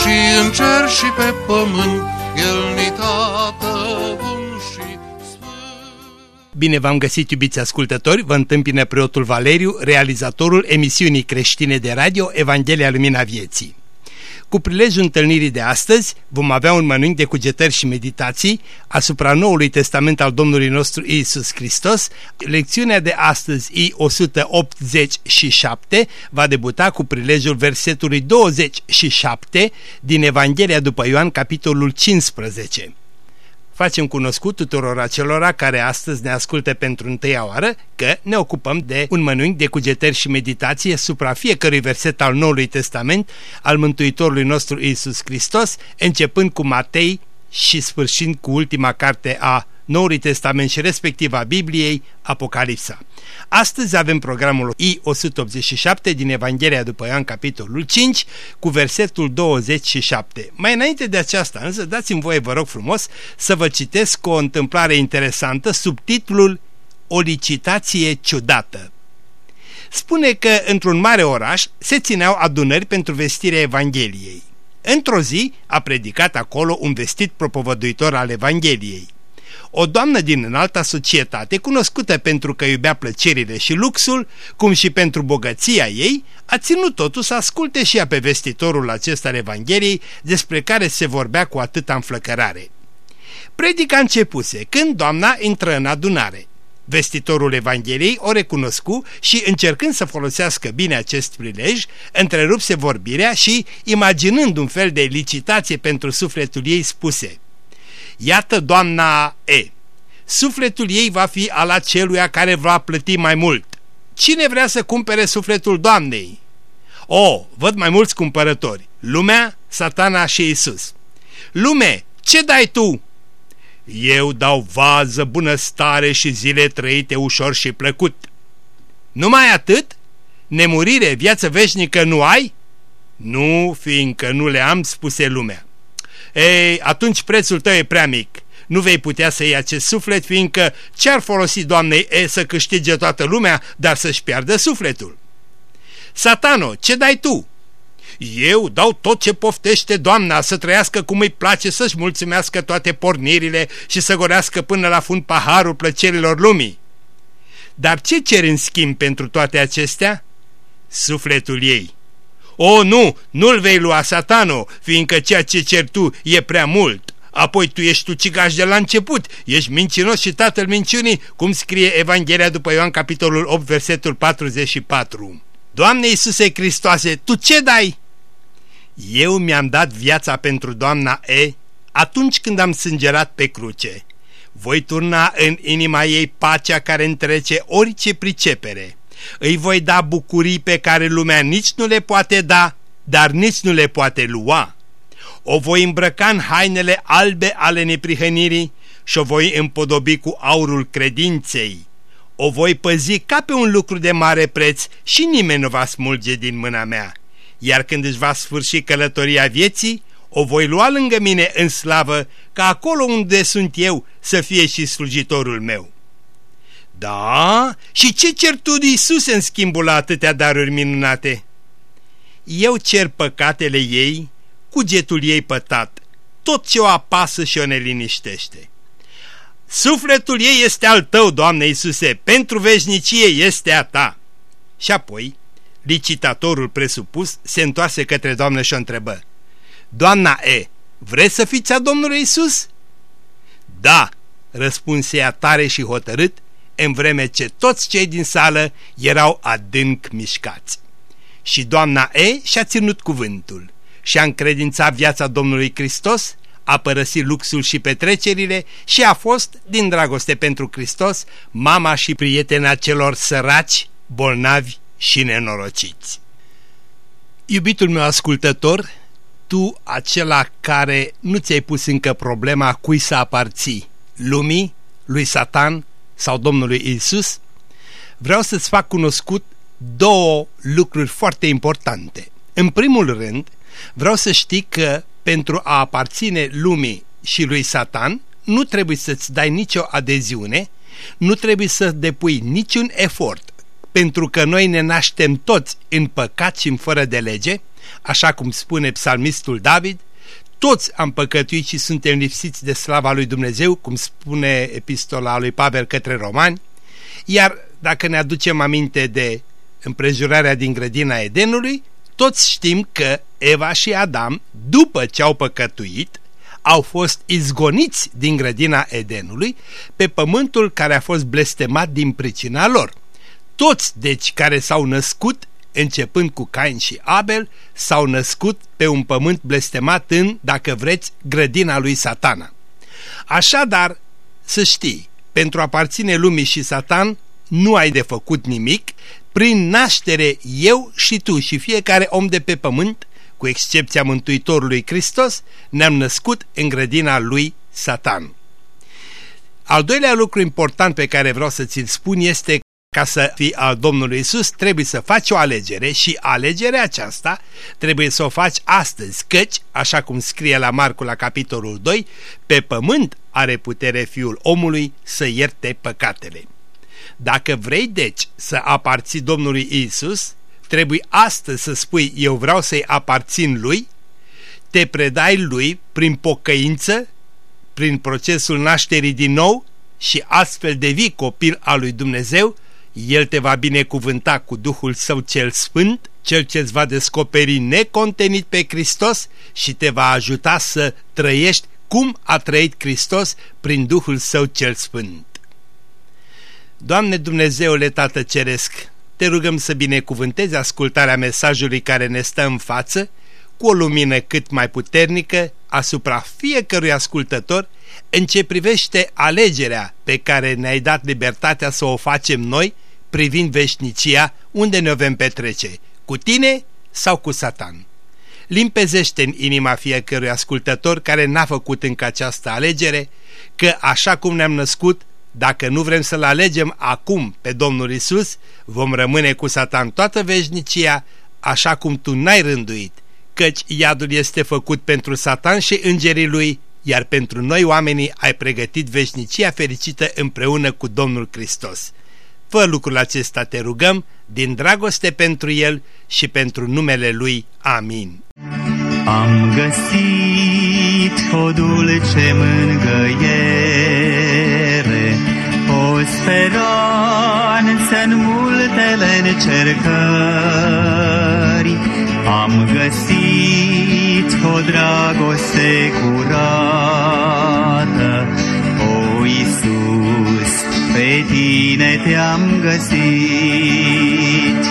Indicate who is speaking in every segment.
Speaker 1: și în cer și pe pământ, El ni tată bun și sfânt.
Speaker 2: Bine v-am găsit, iubiți ascultători, vă întâmpină preotul Valeriu, realizatorul emisiunii creștine de radio Evanghelia Lumina Vieții. Cu prilejul întâlnirii de astăzi vom avea un mănânc de cugetări și meditații asupra Noului Testament al Domnului nostru Isus Hristos. Lecțiunea de astăzi, I-187, va debuta cu prilejul versetului 27 din Evanghelia după Ioan, capitolul 15 facem cunoscut tuturor acelora care astăzi ne ascultă pentru întâia oară că ne ocupăm de un mănânc de cugetări și meditație asupra fiecărui verset al Noului Testament al Mântuitorului nostru Isus Hristos, începând cu Matei și sfârșind cu ultima carte a Noului Testament și respectiv a Bibliei, Apocalipsa. Astăzi avem programul I-187 din Evanghelia după Ioan, capitolul 5, cu versetul 27. Mai înainte de aceasta, însă, dați-mi voie, vă rog frumos, să vă citesc o întâmplare interesantă sub titlul O licitație ciudată. Spune că într-un mare oraș se țineau adunări pentru vestirea Evangheliei. Într-o zi a predicat acolo un vestit propovăduitor al Evangheliei. O doamnă din înalta societate, cunoscută pentru că iubea plăcerile și luxul, cum și pentru bogăția ei, a ținut totul să asculte și ea pe vestitorul acesta al Evangheliei despre care se vorbea cu atâta înflăcărare. Predica începuse când doamna intră în adunare. Vestitorul Evangheliei o recunoscu și, încercând să folosească bine acest prilej, întrerupse vorbirea și, imaginând un fel de licitație pentru sufletul ei, spuse – Iată doamna E. Sufletul ei va fi al aceluia care va plăti mai mult. Cine vrea să cumpere sufletul doamnei? O, văd mai mulți cumpărători. Lumea, satana și Isus. Lume, ce dai tu? Eu dau vază, bunăstare și zile trăite ușor și plăcut. Numai atât? Nemurire, viață veșnică nu ai? Nu, fiindcă nu le am, spuse lumea. Ei, atunci prețul tău e prea mic. Nu vei putea să iei acest suflet, fiindcă ce-ar folosi doamnei E să câștige toată lumea, dar să-și piardă sufletul? Satano, ce dai tu? Eu dau tot ce poftește doamna să trăiască cum îi place, să-și mulțumească toate pornirile și să gorească până la fund paharul plăcerilor lumii. Dar ce cer în schimb pentru toate acestea? Sufletul ei. O, nu, nu-l vei lua, satano, fiindcă ceea ce cer tu e prea mult. Apoi tu ești ucigaș de la început, ești mincinos și tatăl minciunii, cum scrie Evanghelia după Ioan capitolul 8, versetul 44. Doamne Iisuse Hristoase, tu ce dai? Eu mi-am dat viața pentru doamna E atunci când am sângerat pe cruce. Voi turna în inima ei pacea care întrece orice pricepere îi voi da bucurii pe care lumea nici nu le poate da, dar nici nu le poate lua. O voi îmbrăca în hainele albe ale neprihănirii și o voi împodobi cu aurul credinței. O voi păzi ca pe un lucru de mare preț și nimeni nu va smulge din mâna mea. Iar când își va sfârși călătoria vieții, o voi lua lângă mine în slavă, ca acolo unde sunt eu să fie și slujitorul meu. Da? Și ce cer tu de Iisus în schimbul la atâtea daruri minunate? Eu cer păcatele ei, cugetul ei pătat, tot ce o apasă și o neliniștește. Sufletul ei este al tău, Doamne Iisuse, pentru veșnicie este a ta. Și apoi, licitatorul presupus se întoarse către Doamne și o întrebă. Doamna E, vreți să fiți a Domnului Isus? Da, răspunse ea tare și hotărât în vreme ce toți cei din sală erau adânc mișcați. Și doamna E și-a ținut cuvântul și-a încredințat viața Domnului Hristos, a părăsit luxul și petrecerile și a fost, din dragoste pentru Hristos, mama și prietena celor săraci, bolnavi și nenorociți. Iubitul meu ascultător, tu acela care nu ți-ai pus încă problema cui să aparții, lumii, lui Satan sau Domnului Isus? Vreau să-ți fac cunoscut două lucruri foarte importante. În primul rând, vreau să știi că pentru a aparține lumii și lui Satan, nu trebuie să-ți dai nicio adeziune, nu trebuie să depui niciun efort, pentru că noi ne naștem toți în păcat și în fără de lege, așa cum spune psalmistul David, toți am păcătuit și suntem lipsiți de slava lui Dumnezeu, cum spune epistola lui Pavel către romani, iar dacă ne aducem aminte de împrejurarea din grădina Edenului, toți știm că Eva și Adam, după ce au păcătuit, au fost izgoniți din grădina Edenului pe pământul care a fost blestemat din pricina lor. Toți, deci, care s-au născut, începând cu Cain și Abel, s-au născut pe un pământ blestemat în, dacă vreți, grădina lui satana. Așadar, să știi, pentru a aparține lumii și satan, nu ai de făcut nimic, prin naștere eu și tu și fiecare om de pe pământ, cu excepția Mântuitorului Hristos, ne-am născut în grădina lui Satan. Al doilea lucru important pe care vreau să ți-l spun este ca să fii al Domnului Isus, trebuie să faci o alegere și alegerea aceasta trebuie să o faci astăzi, căci, așa cum scrie la Marcu la capitolul 2, pe pământ are putere Fiul omului să ierte păcatele. Dacă vrei deci să aparții Domnului Isus, trebuie astăzi să spui eu vreau să-i aparțin lui, te predai lui prin pocăință, prin procesul nașterii din nou și astfel devii copil al lui Dumnezeu, el te va binecuvânta cu Duhul Său cel Sfânt, cel ce îți va descoperi necontenit pe Hristos și te va ajuta să trăiești cum a trăit Hristos prin Duhul Său cel Sfânt. Doamne Dumnezeule Tată Ceresc, te rugăm să binecuvântezi ascultarea mesajului care ne stă în față, cu o lumină cât mai puternică asupra fiecărui ascultător în ce privește alegerea pe care ne-ai dat libertatea să o facem noi privind veșnicia unde ne vom petrece, cu tine sau cu satan. Limpezește în inima fiecărui ascultător care n-a făcut încă această alegere, că așa cum ne-am născut, dacă nu vrem să-L alegem acum pe Domnul Isus, vom rămâne cu Satan toată veșnicia, așa cum tu n-ai rânduit, căci iadul este făcut pentru Satan și îngerii lui, iar pentru noi oamenii ai pregătit veșnicia fericită împreună cu Domnul Hristos. Fă lucrul acesta, te rugăm, din dragoste pentru El și pentru numele Lui. Amin.
Speaker 3: Am găsit o dulce mângăiere, o speranță în multele încercări. Am găsit o dragoste curată, o Iisus, pe tine te-am găsit.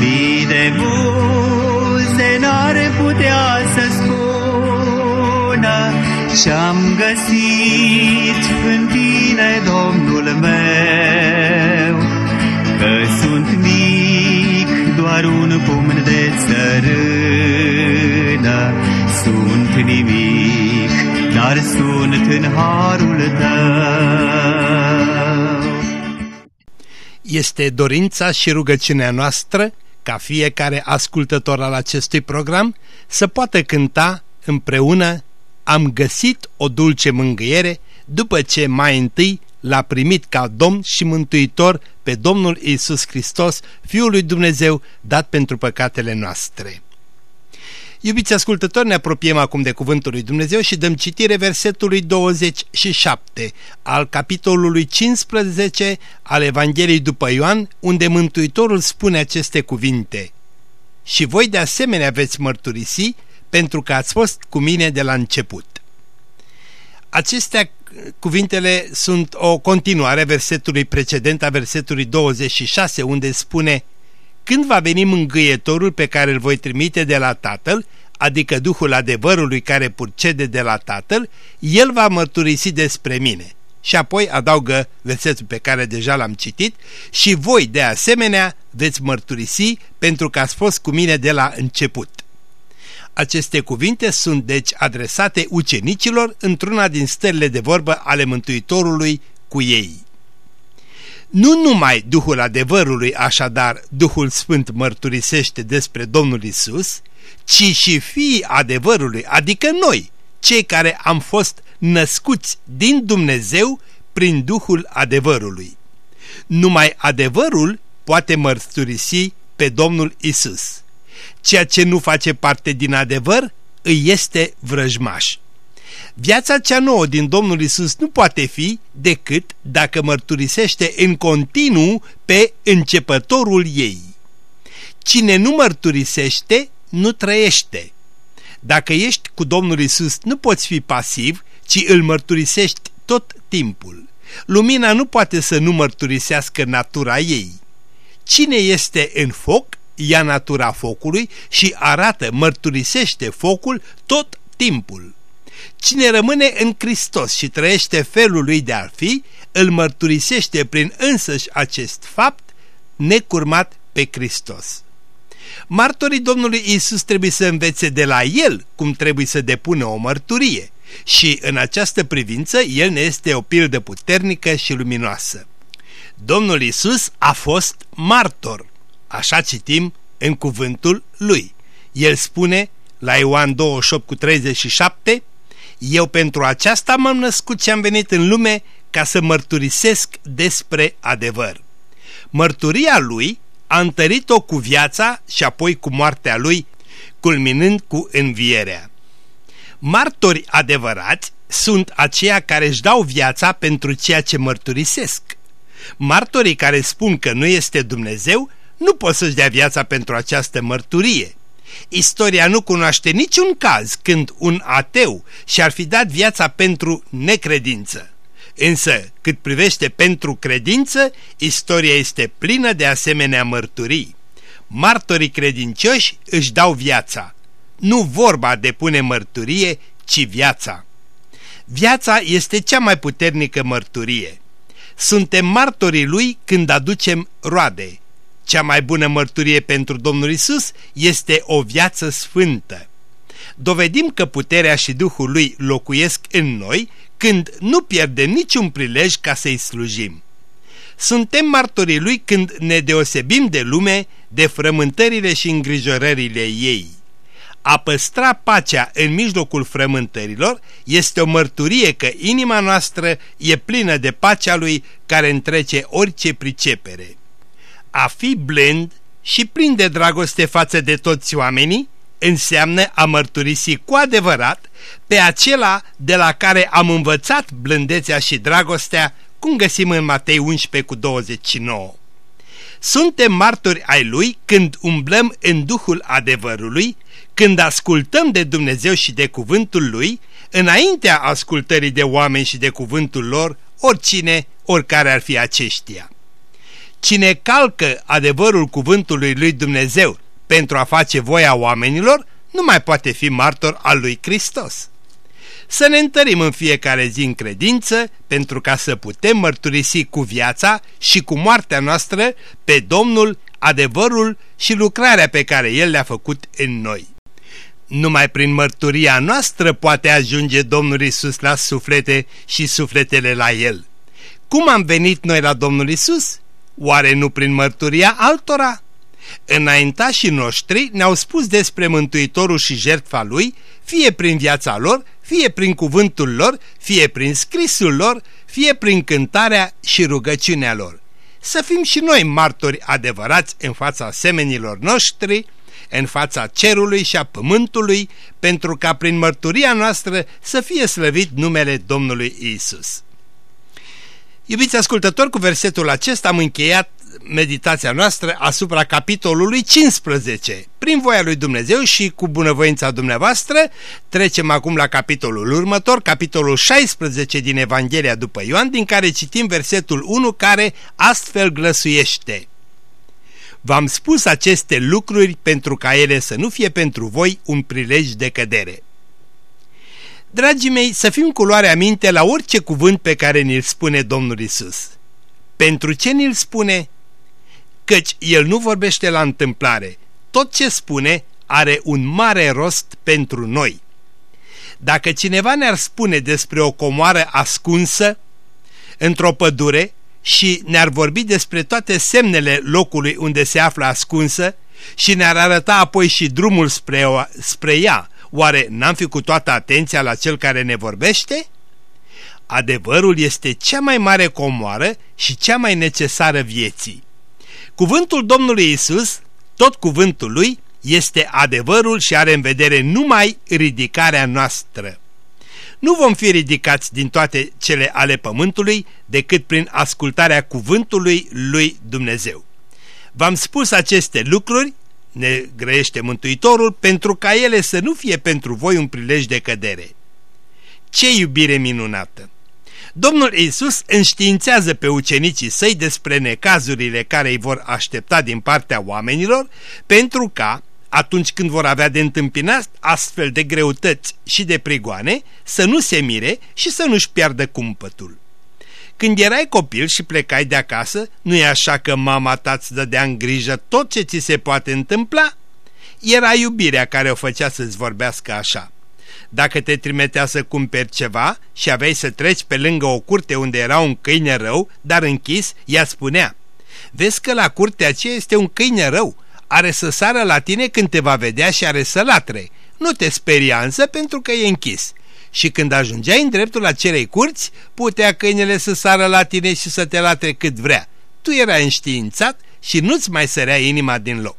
Speaker 3: Mii de buze n-ar putea să spună Ce-am găsit în tine, Domnul meu, Că sunt mic, doar un pumn de țărână, Sunt nimic, dar sunt în harul tău.
Speaker 2: Este dorința și rugăciunea noastră ca fiecare ascultător al acestui program să poată cânta împreună Am găsit o dulce mângâiere după ce mai întâi l-a primit ca Domn și Mântuitor pe Domnul Isus Hristos, Fiul lui Dumnezeu, dat pentru păcatele noastre. Iubiți ascultători, ne apropiem acum de Cuvântul lui Dumnezeu și dăm citire versetului 27 al capitolului 15 al Evangheliei după Ioan, unde Mântuitorul spune aceste cuvinte. Și voi de asemenea veți mărturisi pentru că ați fost cu mine de la început. Acestea cuvintele sunt o continuare a versetului precedent, a versetului 26, unde spune când va veni mângâietorul pe care îl voi trimite de la Tatăl, adică Duhul adevărului care purcede de la Tatăl, el va mărturisi despre mine. Și apoi adaugă versetul pe care deja l-am citit, și voi de asemenea veți mărturisi pentru că ați fost cu mine de la început. Aceste cuvinte sunt deci adresate ucenicilor într-una din stările de vorbă ale Mântuitorului cu ei. Nu numai Duhul adevărului, așadar, Duhul Sfânt mărturisește despre Domnul Isus, ci și fiii adevărului, adică noi, cei care am fost născuți din Dumnezeu prin Duhul adevărului. Numai adevărul poate mărturisi pe Domnul Isus. Ceea ce nu face parte din adevăr îi este vrăjmaș. Viața cea nouă din Domnul Isus nu poate fi decât dacă mărturisește în continuu pe începătorul ei. Cine nu mărturisește, nu trăiește. Dacă ești cu Domnul Isus, nu poți fi pasiv, ci îl mărturisești tot timpul. Lumina nu poate să nu mărturisească natura ei. Cine este în foc, ia natura focului și arată, mărturisește focul tot timpul. Cine rămâne în Hristos și trăiește felul lui de a fi, îl mărturisește prin însăși acest fapt necurmat pe Hristos. Martorii Domnului Isus trebuie să învețe de la El cum trebuie să depună o mărturie și în această privință El ne este o pildă puternică și luminoasă. Domnul Isus a fost martor, așa citim în cuvântul Lui. El spune la Ioan 28 cu 37, Eu pentru aceasta m-am născut și am venit în lume ca să mărturisesc despre adevăr. Mărturia lui a întărit-o cu viața și apoi cu moartea lui, culminând cu învierea. Martori adevărați sunt aceia care își dau viața pentru ceea ce mărturisesc. Martorii care spun că nu este Dumnezeu nu pot să-și dea viața pentru această mărturie. Istoria nu cunoaște niciun caz când un ateu și-ar fi dat viața pentru necredință. Însă, cât privește pentru credință, istoria este plină de asemenea mărturii. Martorii credincioși își dau viața. Nu vorba de pune mărturie, ci viața. Viața este cea mai puternică mărturie. Suntem martorii lui când aducem roade. Cea mai bună mărturie pentru Domnul Isus este o viață sfântă. Dovedim că puterea și Duhul lui locuiesc în noi când nu pierdem niciun prilej ca să-i slujim. Suntem martorii lui când ne deosebim de lume, de frământările și îngrijorările ei. A păstra pacea în mijlocul frământărilor este o mărturie că inima noastră e plină de pacea lui care întrece orice pricepere. A fi blând și plin de dragoste față de toți oamenii înseamnă a mărturisi cu adevărat pe acela de la care am învățat blândețea și dragostea, cum găsim în Matei 11 cu 29. Suntem martori ai Lui când umblăm în Duhul adevărului, când ascultăm de Dumnezeu și de cuvântul Lui, înaintea ascultării de oameni și de cuvântul lor, oricine, oricare ar fi aceștia. Cine calcă adevărul cuvântului lui Dumnezeu pentru a face voia oamenilor, nu mai poate fi martor al lui Hristos. Să ne întărim în fiecare zi în credință pentru ca să putem mărturisi cu viața și cu moartea noastră pe Domnul adevărul și lucrarea pe care El le-a făcut în noi. Numai prin mărturia noastră poate ajunge Domnul Isus la suflete și sufletele la El. Cum am venit noi la Domnul Isus? Oare nu prin mărturia altora? Înaintașii noștri ne-au spus despre Mântuitorul și jertfa Lui, fie prin viața lor, fie prin cuvântul lor, fie prin scrisul lor, fie prin cântarea și rugăciunea lor. Să fim și noi martori adevărați în fața semenilor noștri, în fața cerului și a pământului, pentru ca prin mărturia noastră să fie slăvit numele Domnului Isus. Iubiți ascultători, cu versetul acesta am încheiat meditația noastră asupra capitolului 15. Prin voia lui Dumnezeu și cu bunăvoința dumneavoastră, trecem acum la capitolul următor, capitolul 16 din Evanghelia după Ioan, din care citim versetul 1 care astfel glăsuiește. V-am spus aceste lucruri pentru ca ele să nu fie pentru voi un prilej de cădere. Dragii mei, să fim cu luare aminte la orice cuvânt pe care ni-l spune Domnul Isus. Pentru ce ni-l spune? Căci El nu vorbește la întâmplare. Tot ce spune, are un mare rost pentru noi. Dacă cineva ne-ar spune despre o comoară ascunsă într-o pădure și ne-ar vorbi despre toate semnele locului unde se află ascunsă și ne-ar arăta apoi și drumul spre, o, spre ea, oare n-am fi cu toată atenția la cel care ne vorbește? Adevărul este cea mai mare comoară și cea mai necesară vieții. Cuvântul Domnului Isus, tot cuvântul lui, este adevărul și are în vedere numai ridicarea noastră. Nu vom fi ridicați din toate cele ale pământului decât prin ascultarea cuvântului lui Dumnezeu. V-am spus aceste lucruri, ne grăiește Mântuitorul, pentru ca ele să nu fie pentru voi un prilej de cădere. Ce iubire minunată! Domnul Isus înștiințează pe ucenicii săi despre necazurile care îi vor aștepta din partea oamenilor, pentru ca, atunci când vor avea de întâmpinat astfel de greutăți și de prigoane, să nu se mire și să nu-și piardă cumpătul. Când erai copil și plecai de acasă, nu e așa că mama ta îți dădea în grijă tot ce ți se poate întâmpla? Era iubirea care o făcea să-ți vorbească așa. Dacă te trimitea să cumperi ceva și aveai să treci pe lângă o curte unde era un câine rău, dar închis, ea spunea Vezi că la curtea aceea este un câine rău, are să sară la tine când te va vedea și are să latre. Nu te speria însă pentru că e închis. Și când ajungeai în dreptul acelei curți, putea câinele să sară la tine și să te latre cât vrea. Tu erai înștiințat și nu-ți mai sărea inima din loc.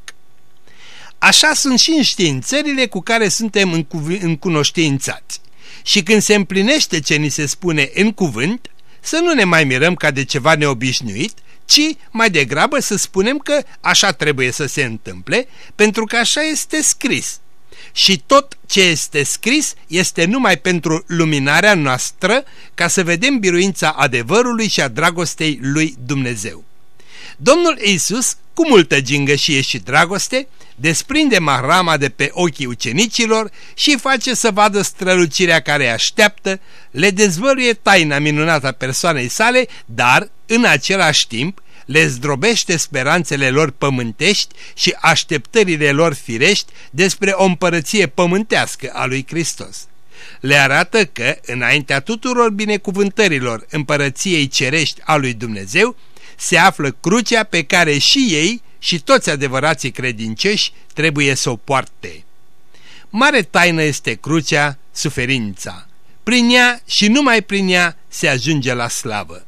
Speaker 2: Așa sunt și înștiințările cu care suntem încunoștiințați. Și când se împlinește ce ni se spune în cuvânt, să nu ne mai mirăm ca de ceva neobișnuit, ci mai degrabă să spunem că așa trebuie să se întâmple, pentru că așa este scris. Și tot ce este scris este numai pentru luminarea noastră, ca să vedem biruința adevărului și a dragostei lui Dumnezeu. Domnul Isus, cu multă gingășie și dragoste, desprinde mahrama de pe ochii ucenicilor și face să vadă strălucirea care îi așteaptă, le dezvăluie taina minunată a persoanei sale, dar, în același timp, le zdrobește speranțele lor pământești și așteptările lor firești despre o împărăție pământească a lui Hristos. Le arată că, înaintea tuturor binecuvântărilor împărăției cerești a lui Dumnezeu, se află crucea pe care și ei și toți adevărații credincioși trebuie să o poarte. Mare taină este crucea, suferința. Prin ea și numai prin ea se ajunge la slavă.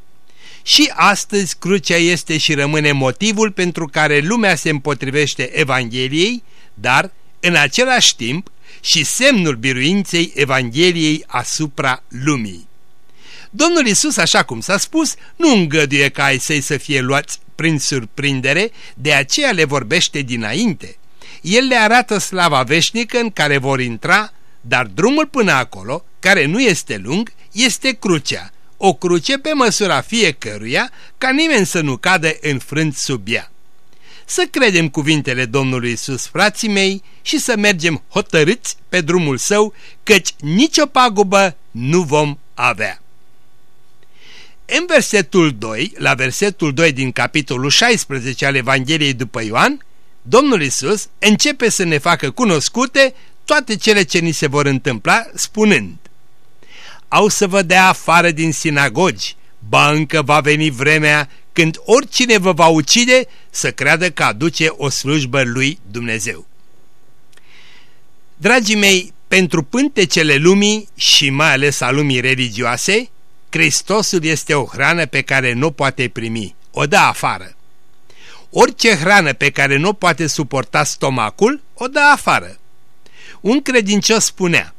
Speaker 2: Și astăzi crucea este și rămâne motivul pentru care lumea se împotrivește Evangheliei, dar, în același timp, și semnul biruinței Evangheliei asupra lumii. Domnul Isus, așa cum s-a spus, nu îngăduie ca ai săi să fie luați prin surprindere, de aceea le vorbește dinainte. El le arată slava veșnică în care vor intra, dar drumul până acolo, care nu este lung, este crucea, o cruce pe măsura fiecăruia, ca nimeni să nu cadă înfrânt sub ea. Să credem cuvintele Domnului Isus, frații mei, și să mergem hotărâți pe drumul său, căci nicio pagubă nu vom avea. În versetul 2, la versetul 2 din capitolul 16 al Evangheliei după Ioan, Domnul Isus începe să ne facă cunoscute toate cele ce ni se vor întâmpla, spunând Au să vă dea afară din sinagogi, ba încă va veni vremea când oricine vă va ucide să creadă că aduce o slujbă lui Dumnezeu. Dragii mei, pentru pântecele lumii și mai ales a lumii religioase, Hristosul este o hrană pe care nu poate primi, o dă afară. Orice hrană pe care nu poate suporta stomacul, o dă afară. Un credincios spunea,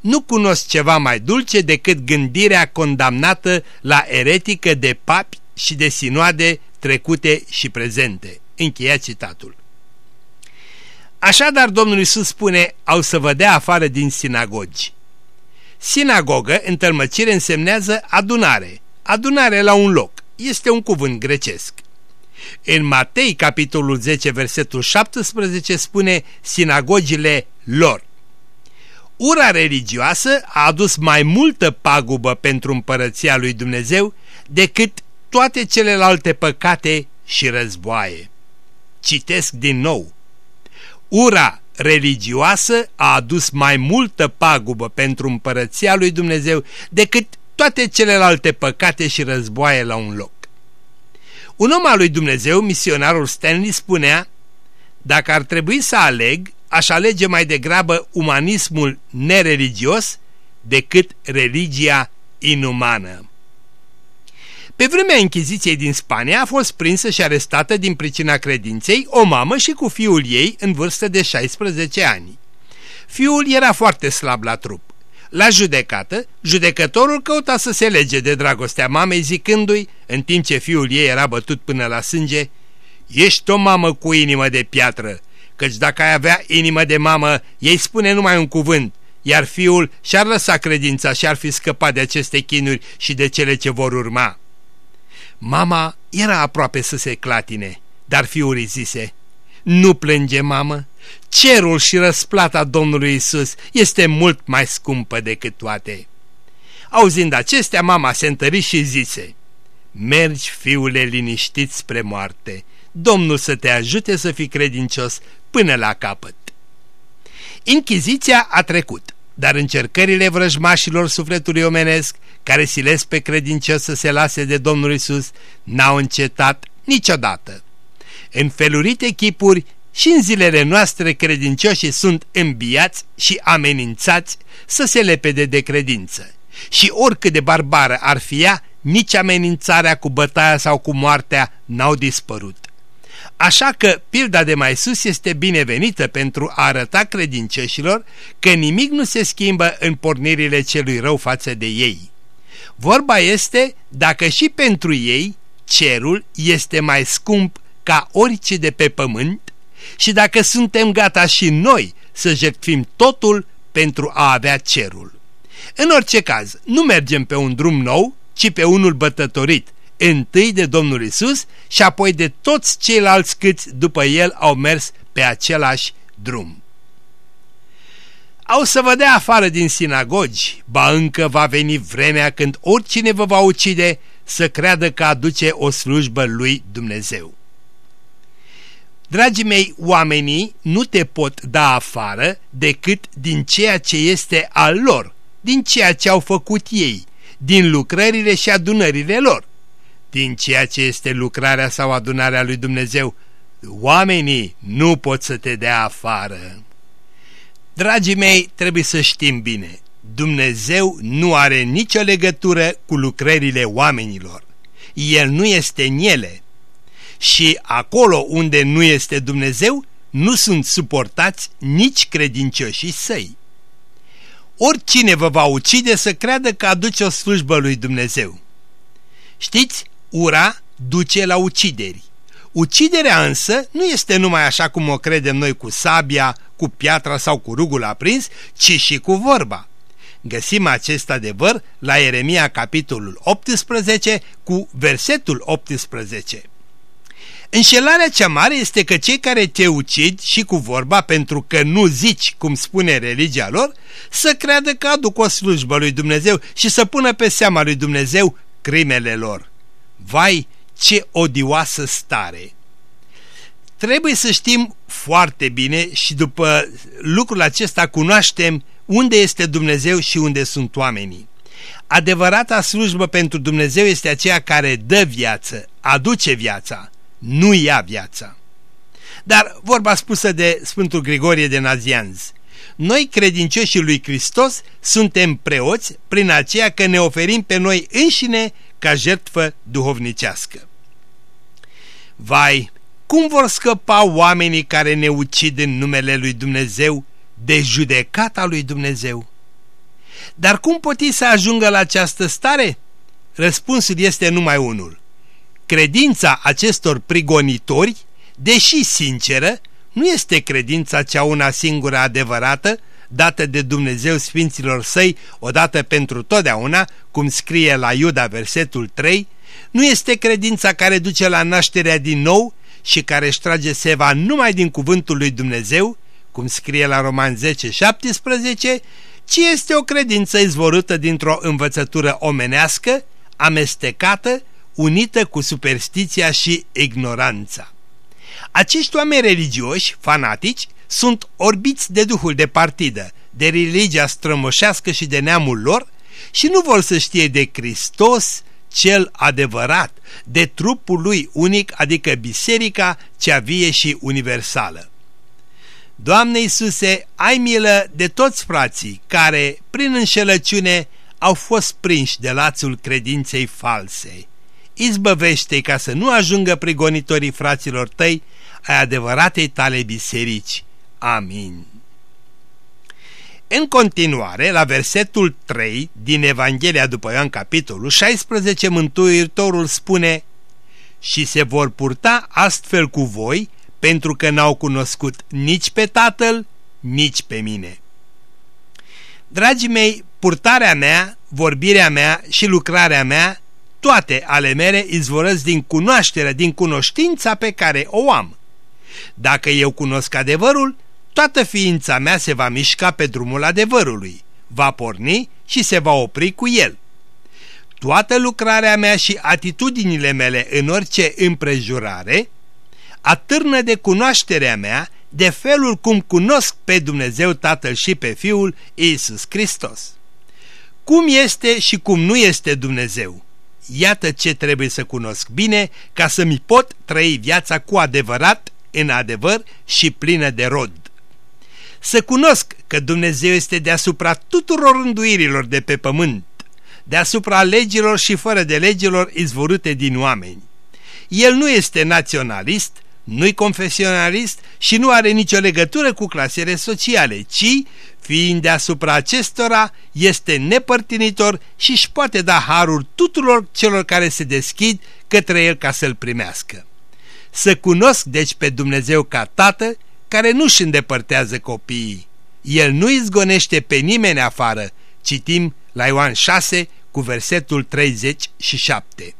Speaker 2: nu cunosc ceva mai dulce decât gândirea condamnată la eretică de papi și de sinoade trecute și prezente. Încheia citatul. Așadar, Domnul Iisus spune, au să vă dea afară din sinagogi. Sinagogă, în tălmăcire, însemnează adunare. Adunare la un loc. Este un cuvânt grecesc. În Matei, capitolul 10, versetul 17, spune sinagogile lor. Ura religioasă a adus mai multă pagubă pentru împărăția lui Dumnezeu decât toate celelalte păcate și războaie. Citesc din nou. Ura religioasă a adus mai multă pagubă pentru împărăția lui Dumnezeu decât toate celelalte păcate și războaie la un loc. Un om al lui Dumnezeu, misionarul Stanley, spunea Dacă ar trebui să aleg, aș alege mai degrabă umanismul nereligios decât religia inumană. Pe vremea Închiziției din Spania a fost prinsă și arestată din pricina credinței o mamă și cu fiul ei în vârstă de 16 ani. Fiul era foarte slab la trup. La judecată, judecătorul căuta să se lege de dragostea mamei zicându-i, în timp ce fiul ei era bătut până la sânge, Ești o mamă cu inimă de piatră, căci dacă ai avea inimă de mamă, ei spune numai un cuvânt, iar fiul și-ar lăsa credința și ar fi scăpat de aceste chinuri și de cele ce vor urma. Mama era aproape să se clatine, dar fiul îi zise, Nu plânge, mamă, cerul și răsplata Domnului Isus este mult mai scumpă decât toate. Auzind acestea, mama se întări și zise, Mergi, fiule, liniștit spre moarte, Domnul să te ajute să fii credincios până la capăt. Inchiziția a trecut, dar încercările vrăjmașilor sufletului omenesc, care silesc pe credincios să se lase de Domnul Isus, n-au încetat niciodată. În felurite chipuri și în zilele noastre credincioșii sunt îmbiați și amenințați să se lepede de credință. Și oricât de barbară ar fi ea, nici amenințarea cu bătaia sau cu moartea n-au dispărut. Așa că pilda de mai sus este binevenită pentru a arăta credincioșilor că nimic nu se schimbă în pornirile celui rău față de ei. Vorba este dacă și pentru ei cerul este mai scump ca orice de pe pământ și dacă suntem gata și noi să jertfim totul pentru a avea cerul. În orice caz, nu mergem pe un drum nou, ci pe unul bătătorit, întâi de Domnul Isus și apoi de toți ceilalți câți după el au mers pe același drum. Au să vă dea afară din sinagogi, ba încă va veni vremea când oricine vă va ucide să creadă că aduce o slujbă lui Dumnezeu. Dragii mei, oamenii nu te pot da afară decât din ceea ce este al lor, din ceea ce au făcut ei, din lucrările și adunările lor din ceea ce este lucrarea sau adunarea lui Dumnezeu, oamenii nu pot să te dea afară. Dragii mei, trebuie să știm bine, Dumnezeu nu are nicio legătură cu lucrările oamenilor. El nu este în ele. Și acolo unde nu este Dumnezeu, nu sunt suportați nici credincioșii săi. Oricine vă va ucide să creadă că aduce o slujbă lui Dumnezeu. Știți, Ura duce la ucideri. Uciderea însă nu este numai așa cum o credem noi cu sabia, cu piatra sau cu rugul aprins, ci și cu vorba. Găsim acest adevăr la Ieremia capitolul 18 cu versetul 18. Înșelarea cea mare este că cei care te ucid și cu vorba pentru că nu zici cum spune religia lor, să creadă că aduc o slujbă lui Dumnezeu și să pună pe seama lui Dumnezeu crimele lor. Vai, ce odioasă stare! Trebuie să știm foarte bine și după lucrul acesta cunoaștem unde este Dumnezeu și unde sunt oamenii. Adevărata slujbă pentru Dumnezeu este aceea care dă viață, aduce viața, nu ia viața. Dar vorba spusă de Sfântul Grigorie de Nazianz, noi credincioșii lui Hristos suntem preoți prin aceea că ne oferim pe noi înșine ca jertfă duhovnicească. Vai, cum vor scăpa oamenii care ne ucid în numele lui Dumnezeu de judecata lui Dumnezeu? Dar cum poti să ajungă la această stare? Răspunsul este numai unul. Credința acestor prigonitori, deși sinceră, nu este credința cea una singură adevărată, dată de Dumnezeu Sfinților Săi odată pentru totdeauna, cum scrie la Iuda versetul 3, nu este credința care duce la nașterea din nou și care își trage seva numai din cuvântul lui Dumnezeu, cum scrie la Roman 10, 17, ci este o credință izvorâtă dintr-o învățătură omenească, amestecată, unită cu superstiția și ignoranța. Acești oameni religioși, fanatici, sunt orbiți de duhul de partidă, de religia strămoșească și de neamul lor și nu vor să știe de Hristos, cel adevărat, de trupul lui unic, adică biserica cea vie și universală. Doamne Iisuse, ai milă de toți frații care, prin înșelăciune, au fost prinși de lațul credinței false. Izbăvește ca să nu ajungă prigonitorii fraților tăi ai adevăratei tale biserici. Amin. În continuare, la versetul 3 din Evanghelia după Ioan capitolul 16, Mântuitorul spune Și se vor purta astfel cu voi, pentru că n-au cunoscut nici pe Tatăl, nici pe mine. Dragii mei, purtarea mea, vorbirea mea și lucrarea mea, toate ale mele izvorăsc din cunoașterea, din cunoștința pe care o am. Dacă eu cunosc adevărul, toată ființa mea se va mișca pe drumul adevărului, va porni și se va opri cu el. Toată lucrarea mea și atitudinile mele în orice împrejurare atârnă de cunoașterea mea de felul cum cunosc pe Dumnezeu Tatăl și pe Fiul Iisus Hristos. Cum este și cum nu este Dumnezeu? Iată ce trebuie să cunosc bine ca să mi pot trăi viața cu adevărat, în adevăr și plină de rod. Să cunosc că Dumnezeu este deasupra tuturor înduirilor de pe pământ, deasupra legilor și fără de legilor izvorute din oameni. El nu este naționalist, nu-i confesionalist și nu are nicio legătură cu clasele sociale, ci, fiind deasupra acestora, este nepărtinitor și își poate da harul tuturor celor care se deschid către el ca să-l primească. Să cunosc deci pe Dumnezeu ca Tată, care nu-și îndepărtează copiii. El nu izgonește pe nimeni afară, citim la Ioan 6 cu versetul 37.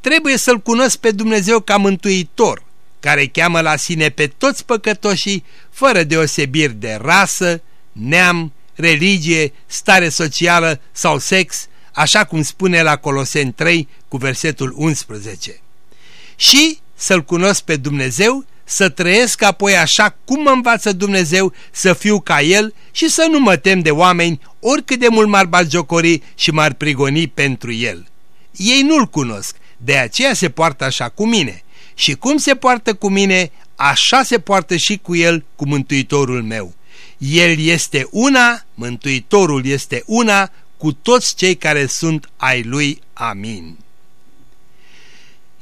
Speaker 2: Trebuie să-L cunosc pe Dumnezeu ca mântuitor, care cheamă la sine pe toți păcătoșii, fără deosebiri de rasă, neam, religie, stare socială sau sex, așa cum spune la Coloseni 3 cu versetul 11. Și să-L cunosc pe Dumnezeu, să trăiesc apoi așa cum mă învață Dumnezeu să fiu ca El și să nu mă tem de oameni oricât de mult m-ar batjocori și m-ar prigoni pentru El. Ei nu-L cunosc, de aceea se poartă așa cu mine și cum se poartă cu mine, așa se poartă și cu el, cu Mântuitorul meu. El este una, Mântuitorul este una, cu toți cei care sunt ai lui. Amin.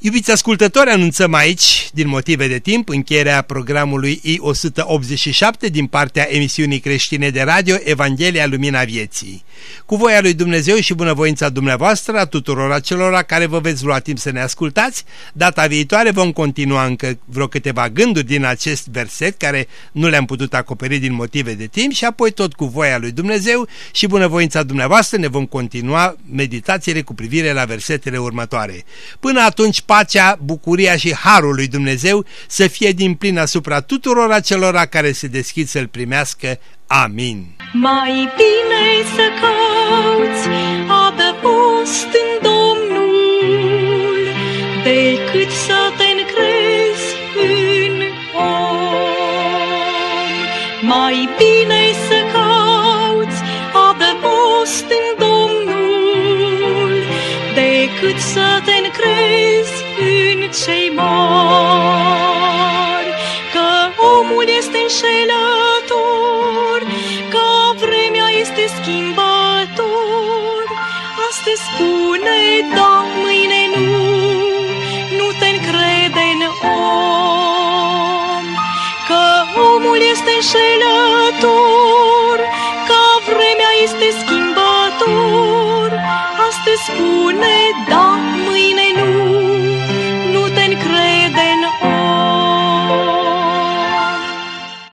Speaker 2: Iubiți ascultători, anunțăm aici, din motive de timp, încheierea programului I-187 din partea emisiunii creștine de radio Evanghelia Lumina Vieții. Cu voia lui Dumnezeu și bunăvoința dumneavoastră a tuturor acelora care vă veți lua timp să ne ascultați, data viitoare vom continua încă vreo câteva gânduri din acest verset care nu le-am putut acoperi din motive de timp și apoi tot cu voia lui Dumnezeu și bunăvoința dumneavoastră ne vom continua meditațiile cu privire la versetele următoare. Până atunci, pacea, bucuria și harul lui Dumnezeu să fie din plin asupra tuturor acelora care se deschid să-L primească. Amin.
Speaker 4: Mai bine să cauți cei mari,